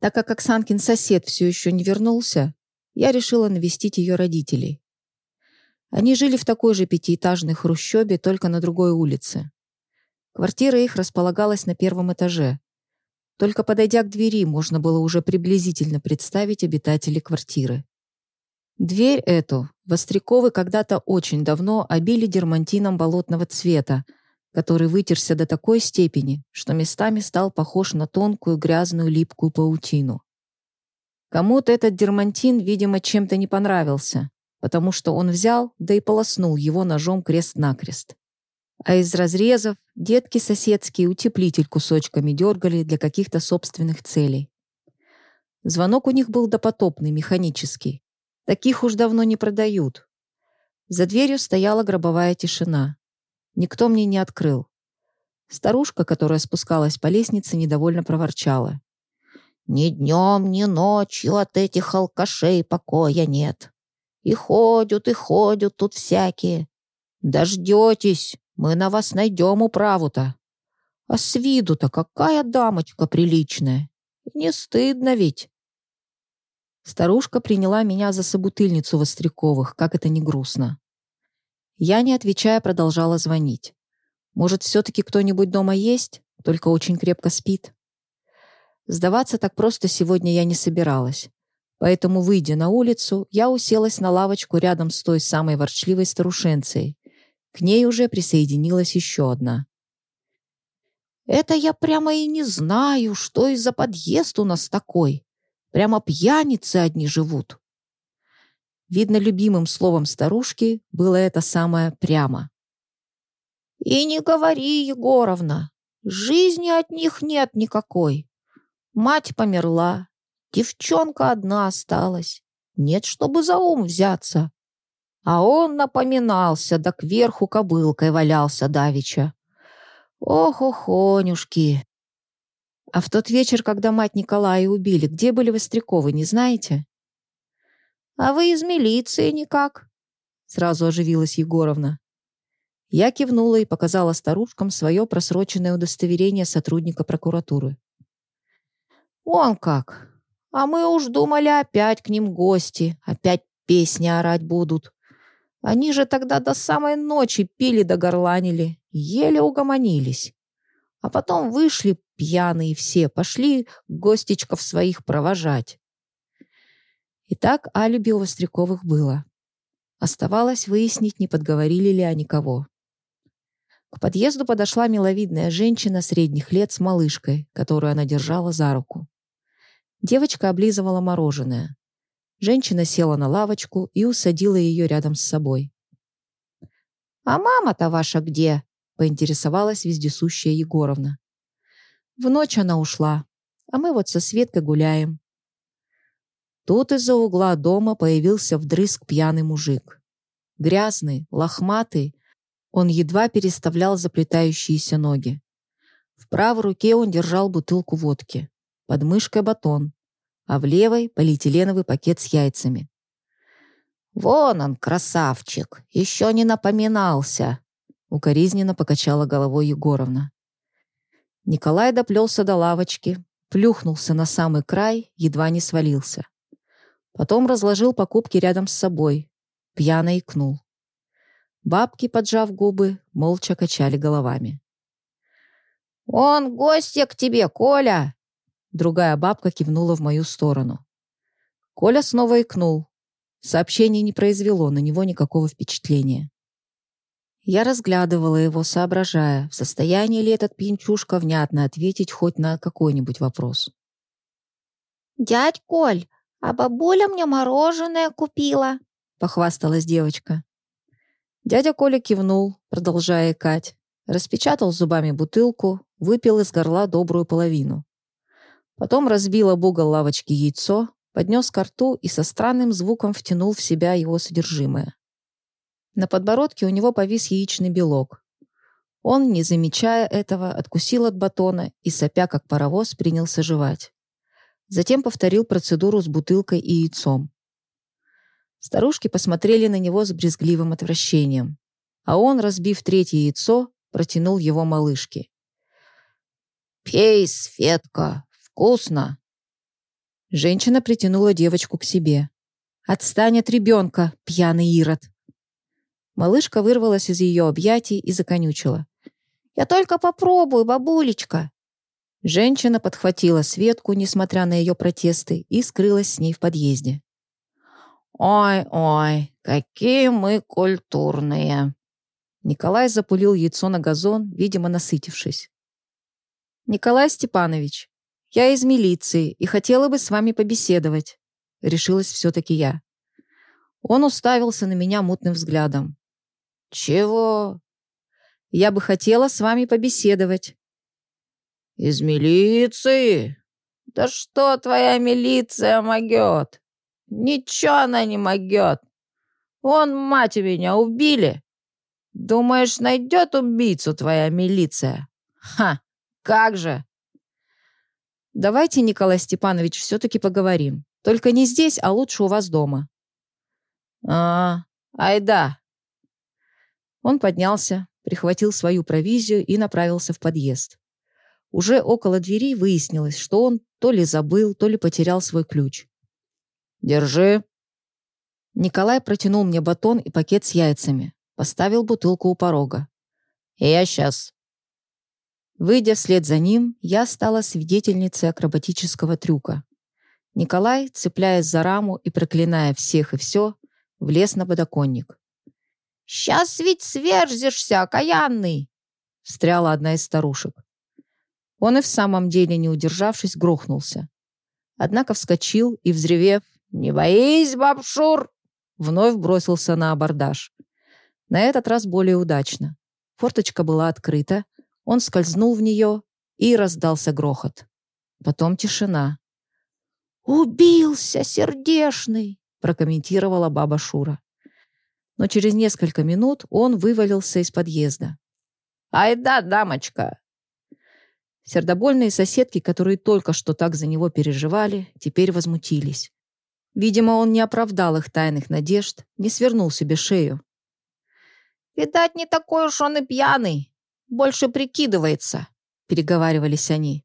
Так как Оксанкин сосед все еще не вернулся, я решила навестить ее родителей. Они жили в такой же пятиэтажной хрущобе, только на другой улице. Квартира их располагалась на первом этаже. Только подойдя к двери, можно было уже приблизительно представить обитателей квартиры. Дверь эту Востряковы когда-то очень давно обили дермантином болотного цвета, который вытерся до такой степени, что местами стал похож на тонкую грязную липкую паутину. Кому-то этот дермантин, видимо, чем-то не понравился, потому что он взял, да и полоснул его ножом крест-накрест. А из разрезов детки соседские утеплитель кусочками дергали для каких-то собственных целей. Звонок у них был допотопный, механический. Таких уж давно не продают. За дверью стояла гробовая тишина. Никто мне не открыл. Старушка, которая спускалась по лестнице, недовольно проворчала. «Ни днем, ни ночью от этих алкашей покоя нет. И ходят, и ходят тут всякие. Дождетесь, мы на вас найдем управу-то. А с виду-то какая дамочка приличная. Не стыдно ведь». Старушка приняла меня за собутыльницу Востряковых, как это не грустно. Я, не отвечая, продолжала звонить. Может, все-таки кто-нибудь дома есть, только очень крепко спит? Сдаваться так просто сегодня я не собиралась. Поэтому, выйдя на улицу, я уселась на лавочку рядом с той самой ворчливой старушенцей. К ней уже присоединилась еще одна. «Это я прямо и не знаю, что из за подъезд у нас такой. Прямо пьяницы одни живут. Видно, любимым словом старушки было это самое «прямо». «И не говори, Егоровна, жизни от них нет никакой. Мать померла, девчонка одна осталась, нет, чтобы за ум взяться. А он напоминался, да кверху кобылкой валялся давеча. Ох, охонюшки!» А в тот вечер, когда мать Николая убили, где были Востряковы, не знаете? «А вы из милиции никак?» Сразу оживилась Егоровна. Я кивнула и показала старушкам свое просроченное удостоверение сотрудника прокуратуры. «Он как! А мы уж думали, опять к ним гости, опять песни орать будут. Они же тогда до самой ночи пили да горланили, еле угомонились. А потом вышли пьяные все, пошли гостечков своих провожать. Итак, алиби у Востряковых было. Оставалось выяснить, не подговорили ли они кого. К подъезду подошла миловидная женщина средних лет с малышкой, которую она держала за руку. Девочка облизывала мороженое. Женщина села на лавочку и усадила ее рядом с собой. «А мама-то ваша где?» — поинтересовалась вездесущая Егоровна. «В ночь она ушла, а мы вот со Светкой гуляем. Тут из-за угла дома появился вдрызг пьяный мужик. Грязный, лохматый, он едва переставлял заплетающиеся ноги. В правой руке он держал бутылку водки, под мышкой батон, а в левой — полиэтиленовый пакет с яйцами. «Вон он, красавчик, еще не напоминался!» Укоризненно покачала головой Егоровна. Николай доплелся до лавочки, плюхнулся на самый край, едва не свалился. Потом разложил покупки рядом с собой. Пьяно икнул. Бабки, поджав губы, молча качали головами. «Он гостья к тебе, Коля!» Другая бабка кивнула в мою сторону. Коля снова икнул. Сообщение не произвело на него никакого впечатления. Я разглядывала его, соображая, в состоянии ли этот пьянчушка внятно ответить хоть на какой-нибудь вопрос. «Дядь Коль, «А бабуля мне мороженое купила», — похвасталась девочка. Дядя Коля кивнул, продолжая икать, распечатал зубами бутылку, выпил из горла добрую половину. Потом разбил об угол лавочки яйцо, поднес ко рту и со странным звуком втянул в себя его содержимое. На подбородке у него повис яичный белок. Он, не замечая этого, откусил от батона и, сопя как паровоз, принялся жевать. Затем повторил процедуру с бутылкой и яйцом. Старушки посмотрели на него с брезгливым отвращением, а он, разбив третье яйцо, протянул его малышке. «Пей, Светка, вкусно!» Женщина притянула девочку к себе. «Отстань от ребенка, пьяный ирод!» Малышка вырвалась из ее объятий и законючила. «Я только попробую, бабулечка!» Женщина подхватила Светку, несмотря на ее протесты, и скрылась с ней в подъезде. «Ой-ой, какие мы культурные!» Николай запулил яйцо на газон, видимо, насытившись. «Николай Степанович, я из милиции и хотела бы с вами побеседовать», — решилась все-таки я. Он уставился на меня мутным взглядом. «Чего?» «Я бы хотела с вами побеседовать». «Из милиции? Да что твоя милиция могет? Ничего она не могет. Вон, мать меня, убили. Думаешь, найдет убийцу твоя милиция? Ха, как же!» «Давайте, Николай Степанович, все-таки поговорим. Только не здесь, а лучше у вас дома». «А, айда!» Он поднялся, прихватил свою провизию и направился в подъезд. Уже около двери выяснилось, что он то ли забыл, то ли потерял свой ключ. «Держи». Николай протянул мне батон и пакет с яйцами, поставил бутылку у порога. «Я сейчас». Выйдя вслед за ним, я стала свидетельницей акробатического трюка. Николай, цепляясь за раму и проклиная всех и все, влез на подоконник. «Сейчас ведь сверзишься, окаянный!» — встряла одна из старушек. Он и в самом деле, не удержавшись, грохнулся. Однако вскочил и, взревев «Не боись, бабшур!» вновь бросился на абордаж. На этот раз более удачно. Форточка была открыта, он скользнул в нее, и раздался грохот. Потом тишина. «Убился, сердешный!» прокомментировала баба Шура. Но через несколько минут он вывалился из подъезда. «Ай да, дамочка, Сердобольные соседки, которые только что так за него переживали, теперь возмутились. Видимо, он не оправдал их тайных надежд, не свернул себе шею. «Видать, не такой уж он и пьяный. Больше прикидывается», — переговаривались они.